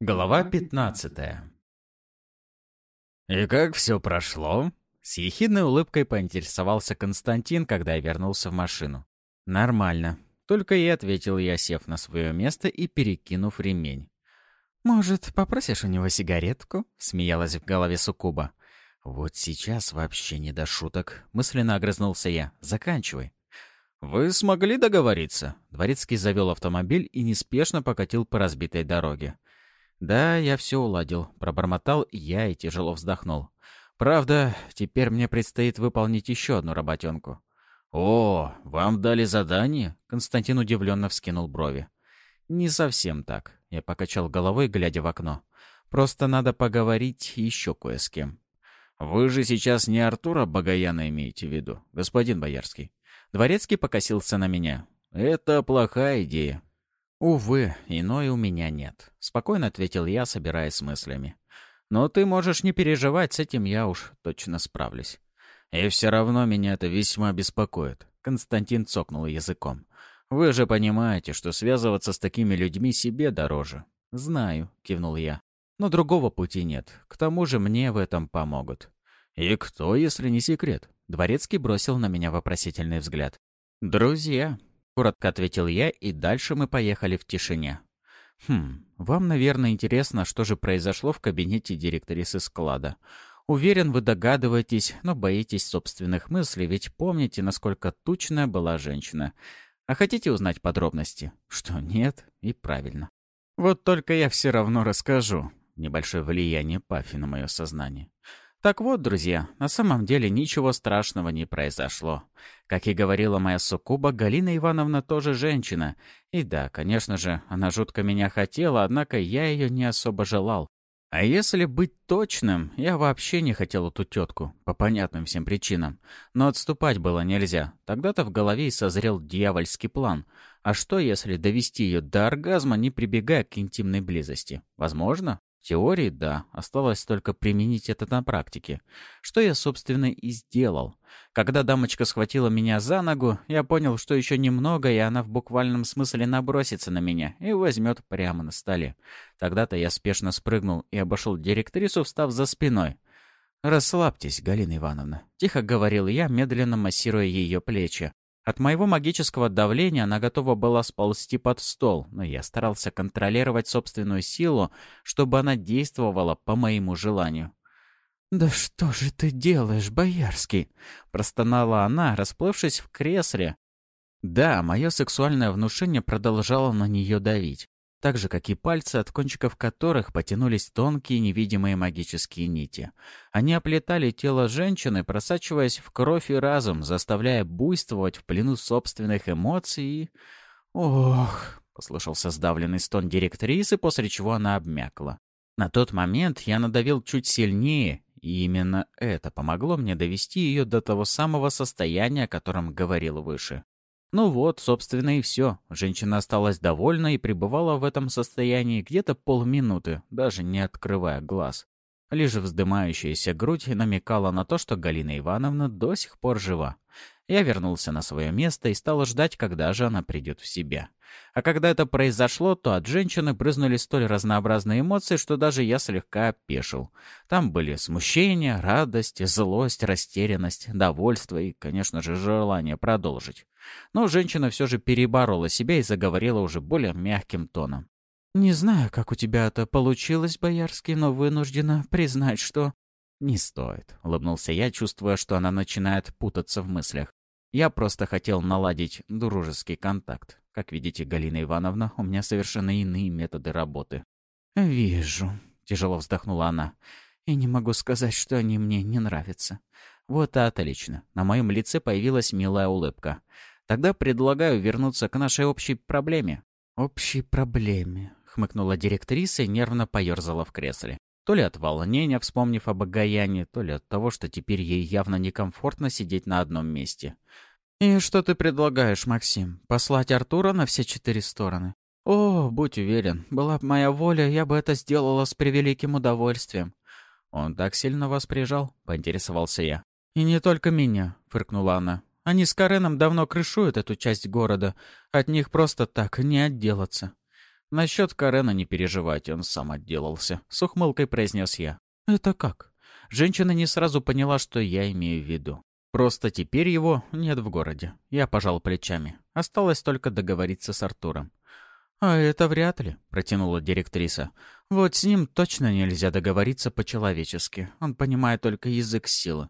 Глава 15 «И как все прошло?» С ехидной улыбкой поинтересовался Константин, когда я вернулся в машину. «Нормально», — только и ответил я, сев на свое место и перекинув ремень. «Может, попросишь у него сигаретку?» — смеялась в голове Сукуба. «Вот сейчас вообще не до шуток», — мысленно огрызнулся я. «Заканчивай». «Вы смогли договориться?» Дворецкий завел автомобиль и неспешно покатил по разбитой дороге. «Да, я все уладил», — пробормотал я и тяжело вздохнул. «Правда, теперь мне предстоит выполнить еще одну работенку». «О, вам дали задание?» — Константин удивленно вскинул брови. «Не совсем так», — я покачал головой, глядя в окно. «Просто надо поговорить еще кое с кем». «Вы же сейчас не Артура Багаяна имеете в виду, господин Боярский?» Дворецкий покосился на меня. «Это плохая идея. «Увы, иной у меня нет», — спокойно ответил я, собираясь с мыслями. «Но ты можешь не переживать, с этим я уж точно справлюсь». «И все равно меня это весьма беспокоит», — Константин цокнул языком. «Вы же понимаете, что связываться с такими людьми себе дороже». «Знаю», — кивнул я. «Но другого пути нет. К тому же мне в этом помогут». «И кто, если не секрет?» Дворецкий бросил на меня вопросительный взгляд. «Друзья», Коротко ответил я, и дальше мы поехали в тишине. Хм, вам, наверное, интересно, что же произошло в кабинете директрисы склада. Уверен, вы догадываетесь, но боитесь собственных мыслей, ведь помните, насколько тучная была женщина. А хотите узнать подробности? Что, нет? И правильно. Вот только я все равно расскажу. Небольшое влияние Пафи на мое сознание. Так вот, друзья, на самом деле ничего страшного не произошло. Как и говорила моя суккуба, Галина Ивановна тоже женщина. И да, конечно же, она жутко меня хотела, однако я ее не особо желал. А если быть точным, я вообще не хотел эту тетку, по понятным всем причинам. Но отступать было нельзя. Тогда-то в голове и созрел дьявольский план. А что, если довести ее до оргазма, не прибегая к интимной близости? Возможно? Теории, да, осталось только применить это на практике. Что я, собственно, и сделал. Когда дамочка схватила меня за ногу, я понял, что еще немного, и она в буквальном смысле набросится на меня и возьмет прямо на столе. Тогда-то я спешно спрыгнул и обошел директрису, встав за спиной. «Расслабьтесь, Галина Ивановна», — тихо говорил я, медленно массируя ее плечи. От моего магического давления она готова была сползти под стол, но я старался контролировать собственную силу, чтобы она действовала по моему желанию. «Да что же ты делаешь, Боярский?» — простонала она, расплывшись в кресле. Да, мое сексуальное внушение продолжало на нее давить так же, как и пальцы, от кончиков которых потянулись тонкие невидимые магические нити. Они оплетали тело женщины, просачиваясь в кровь и разум, заставляя буйствовать в плену собственных эмоций и... «Ох!» — послышался сдавленный стон директрисы, после чего она обмякла. На тот момент я надавил чуть сильнее, и именно это помогло мне довести ее до того самого состояния, о котором говорил выше. Ну вот, собственно, и все. Женщина осталась довольна и пребывала в этом состоянии где-то полминуты, даже не открывая глаз. Лишь вздымающаяся грудь намекала на то, что Галина Ивановна до сих пор жива. Я вернулся на свое место и стал ждать, когда же она придет в себя. А когда это произошло, то от женщины брызнули столь разнообразные эмоции, что даже я слегка опешил. Там были смущение, радость, злость, растерянность, довольство и, конечно же, желание продолжить. Но женщина все же переборола себя и заговорила уже более мягким тоном. «Не знаю, как у тебя это получилось, Боярский, но вынуждена признать, что...» «Не стоит», — улыбнулся я, чувствуя, что она начинает путаться в мыслях. Я просто хотел наладить дружеский контакт. Как видите, Галина Ивановна, у меня совершенно иные методы работы. «Вижу», — тяжело вздохнула она. «И не могу сказать, что они мне не нравятся». «Вот отлично». На моем лице появилась милая улыбка. «Тогда предлагаю вернуться к нашей общей проблеме». «Общей проблеме», — хмыкнула директриса и нервно поерзала в кресле. То ли от волнения, вспомнив об Агаяне, то ли от того, что теперь ей явно некомфортно сидеть на одном месте. «И что ты предлагаешь, Максим? Послать Артура на все четыре стороны?» «О, будь уверен, была бы моя воля, я бы это сделала с превеликим удовольствием». «Он так сильно вас прижал?» — поинтересовался я. «И не только меня», — фыркнула она. «Они с Кареном давно крышуют эту часть города. От них просто так не отделаться». «Насчет Карена не переживайте, он сам отделался», — с ухмылкой произнес я. «Это как?» Женщина не сразу поняла, что я имею в виду. Просто теперь его нет в городе. Я пожал плечами. Осталось только договориться с Артуром. «А это вряд ли», — протянула директриса. «Вот с ним точно нельзя договориться по-человечески. Он понимает только язык силы».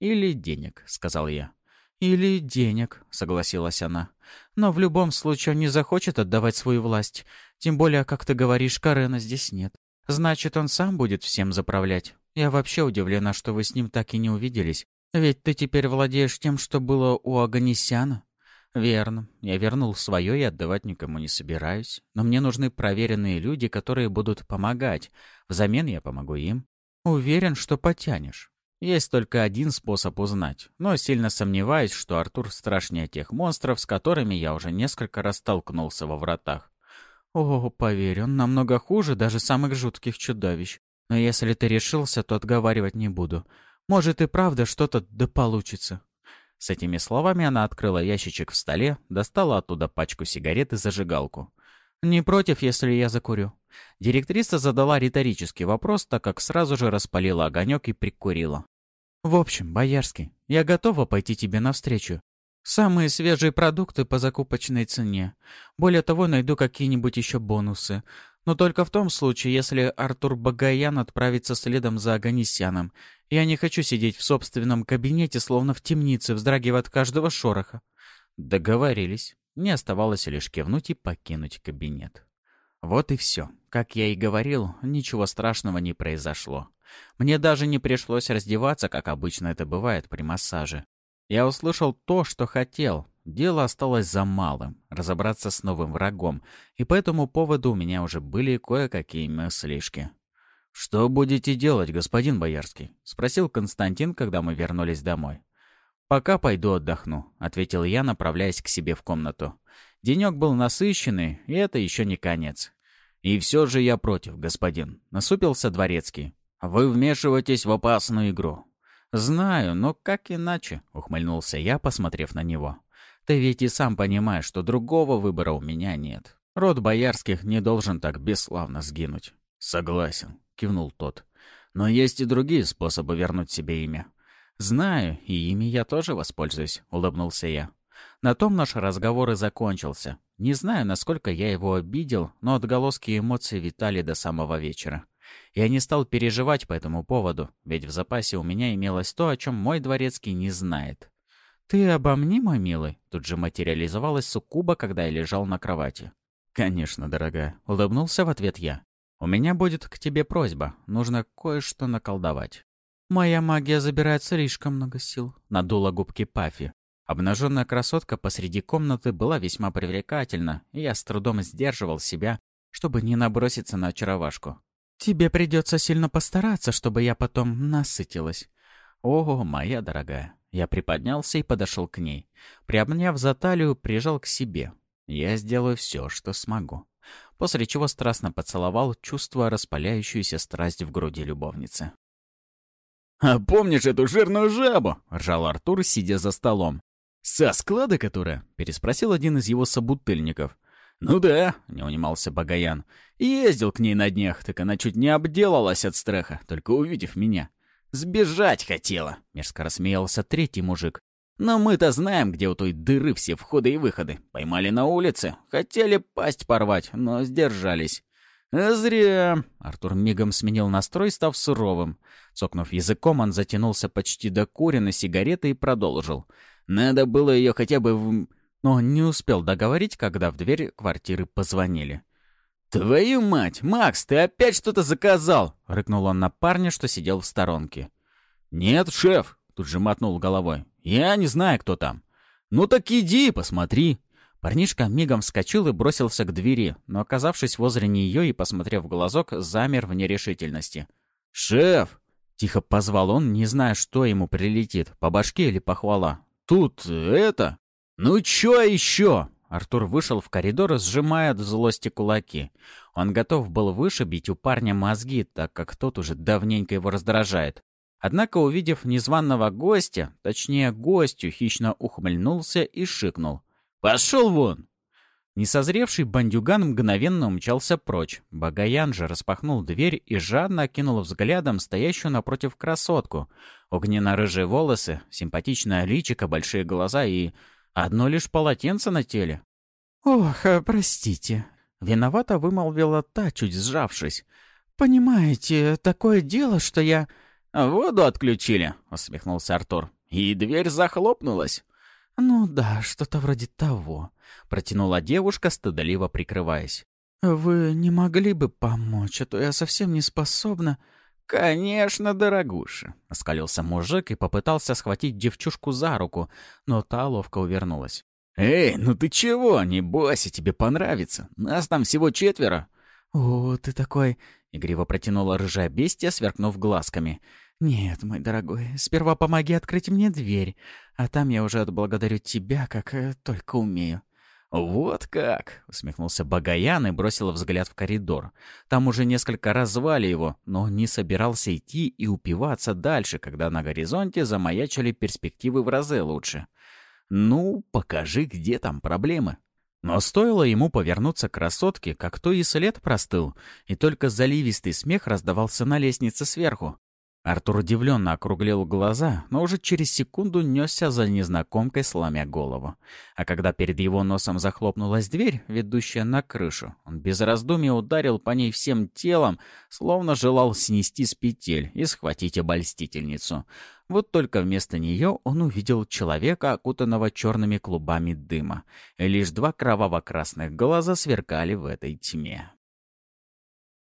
«Или денег», — сказал я. «Или денег», — согласилась она. «Но в любом случае он не захочет отдавать свою власть. Тем более, как ты говоришь, Карена здесь нет. Значит, он сам будет всем заправлять. Я вообще удивлена, что вы с ним так и не увиделись. Ведь ты теперь владеешь тем, что было у Аганесяна. Верно. Я вернул свое и отдавать никому не собираюсь. Но мне нужны проверенные люди, которые будут помогать. Взамен я помогу им. Уверен, что потянешь. Есть только один способ узнать, но сильно сомневаюсь, что Артур страшнее тех монстров, с которыми я уже несколько раз столкнулся во вратах. О, поверь, он намного хуже даже самых жутких чудовищ. Но если ты решился, то отговаривать не буду. Может и правда что-то да получится. С этими словами она открыла ящичек в столе, достала оттуда пачку сигарет и зажигалку. «Не против, если я закурю?» Директриса задала риторический вопрос, так как сразу же распалила огонек и прикурила. «В общем, Боярский, я готова пойти тебе навстречу. Самые свежие продукты по закупочной цене. Более того, найду какие-нибудь еще бонусы. Но только в том случае, если Артур Багаян отправится следом за Аганисяном. Я не хочу сидеть в собственном кабинете, словно в темнице, вздрагивая от каждого шороха. Договорились. Мне оставалось лишь кивнуть и покинуть кабинет. Вот и все. Как я и говорил, ничего страшного не произошло. Мне даже не пришлось раздеваться, как обычно это бывает при массаже. Я услышал то, что хотел, Дело осталось за малым — разобраться с новым врагом, и по этому поводу у меня уже были кое-какие мыслишки. «Что будете делать, господин Боярский?» — спросил Константин, когда мы вернулись домой. «Пока пойду отдохну», — ответил я, направляясь к себе в комнату. Денек был насыщенный, и это еще не конец. «И все же я против, господин», — насупился Дворецкий. «Вы вмешиваетесь в опасную игру». «Знаю, но как иначе?» — ухмыльнулся я, посмотрев на него. Ты ведь и сам понимаешь, что другого выбора у меня нет. Род боярских не должен так бесславно сгинуть. Согласен, кивнул тот. Но есть и другие способы вернуть себе имя. Знаю, и ими я тоже воспользуюсь, улыбнулся я. На том наш разговор и закончился. Не знаю, насколько я его обидел, но отголоски эмоций витали до самого вечера. Я не стал переживать по этому поводу, ведь в запасе у меня имелось то, о чем мой дворецкий не знает. «Ты обо мне, мой милый?» Тут же материализовалась суккуба, когда я лежал на кровати. «Конечно, дорогая», — улыбнулся в ответ я. «У меня будет к тебе просьба. Нужно кое-что наколдовать». «Моя магия забирает слишком много сил», — надула губки Пафи. Обнаженная красотка посреди комнаты была весьма привлекательна, и я с трудом сдерживал себя, чтобы не наброситься на очаровашку. «Тебе придется сильно постараться, чтобы я потом насытилась». «О, моя дорогая, я приподнялся и подошел к ней. Приобняв за талию, прижал к себе. Я сделаю все, что смогу. После чего страстно поцеловал, чувствуя распаляющуюся страсть в груди любовницы. «А помнишь эту жирную жабу?» — ржал Артур, сидя за столом. «Со склада которая?» — переспросил один из его собутыльников. «Ну да», — не унимался Багаян. «Ездил к ней на днях, так она чуть не обделалась от страха, только увидев меня. «Сбежать хотела», — мерзко рассмеялся третий мужик. «Но мы-то знаем, где у той дыры все входы и выходы. Поймали на улице, хотели пасть порвать, но сдержались». «А зря!» — Артур мигом сменил настрой, став суровым. Цокнув языком, он затянулся почти до курена сигареты и продолжил. «Надо было ее хотя бы в...» Но не успел договорить, когда в дверь квартиры позвонили. «Твою мать! Макс, ты опять что-то заказал!» — рыкнул он на парня, что сидел в сторонке. «Нет, шеф!» — тут же мотнул головой. «Я не знаю, кто там». «Ну так иди, посмотри!» Парнишка мигом вскочил и бросился к двери, но, оказавшись возле нее и посмотрев в глазок, замер в нерешительности. «Шеф!» — тихо позвал он, не зная, что ему прилетит, по башке или похвала. «Тут это...» «Ну чё еще?» Артур вышел в коридор, сжимая от злости кулаки. Он готов был вышибить у парня мозги, так как тот уже давненько его раздражает. Однако, увидев незваного гостя, точнее гостю, хищно ухмыльнулся и шикнул. «Пошел вон!» Несозревший бандюган мгновенно умчался прочь. Багаян же распахнул дверь и жадно окинул взглядом стоящую напротив красотку. Огненно-рыжие волосы, симпатичное личико, большие глаза и... одно лишь полотенце на теле. «Ох, э, простите», — виновато вымолвила та, чуть сжавшись. «Понимаете, такое дело, что я...» «Воду отключили», — усмехнулся Артур. «И дверь захлопнулась». «Ну да, что-то вроде того», — протянула девушка, стыдоливо прикрываясь. «Вы не могли бы помочь, а то я совсем не способна...» «Конечно, дорогуша», — оскалился мужик и попытался схватить девчушку за руку, но та ловко увернулась. «Эй, ну ты чего? Не бойся, тебе понравится. Нас там всего четверо». «О, ты такой...» — игриво протянула рыжая бестия, сверкнув глазками. «Нет, мой дорогой, сперва помоги открыть мне дверь, а там я уже отблагодарю тебя, как э, только умею». «Вот как!» — усмехнулся Багаян и бросил взгляд в коридор. Там уже несколько раз звали его, но он не собирался идти и упиваться дальше, когда на горизонте замаячили перспективы в разы лучше. «Ну, покажи, где там проблемы». Но стоило ему повернуться к красотке, как то и след простыл, и только заливистый смех раздавался на лестнице сверху. Артур удивленно округлил глаза, но уже через секунду несся за незнакомкой, сломя голову. А когда перед его носом захлопнулась дверь, ведущая на крышу, он без раздумий ударил по ней всем телом, словно желал снести с петель и схватить обольстительницу. Вот только вместо нее он увидел человека, окутанного черными клубами дыма, и лишь два кроваво-красных глаза сверкали в этой тьме.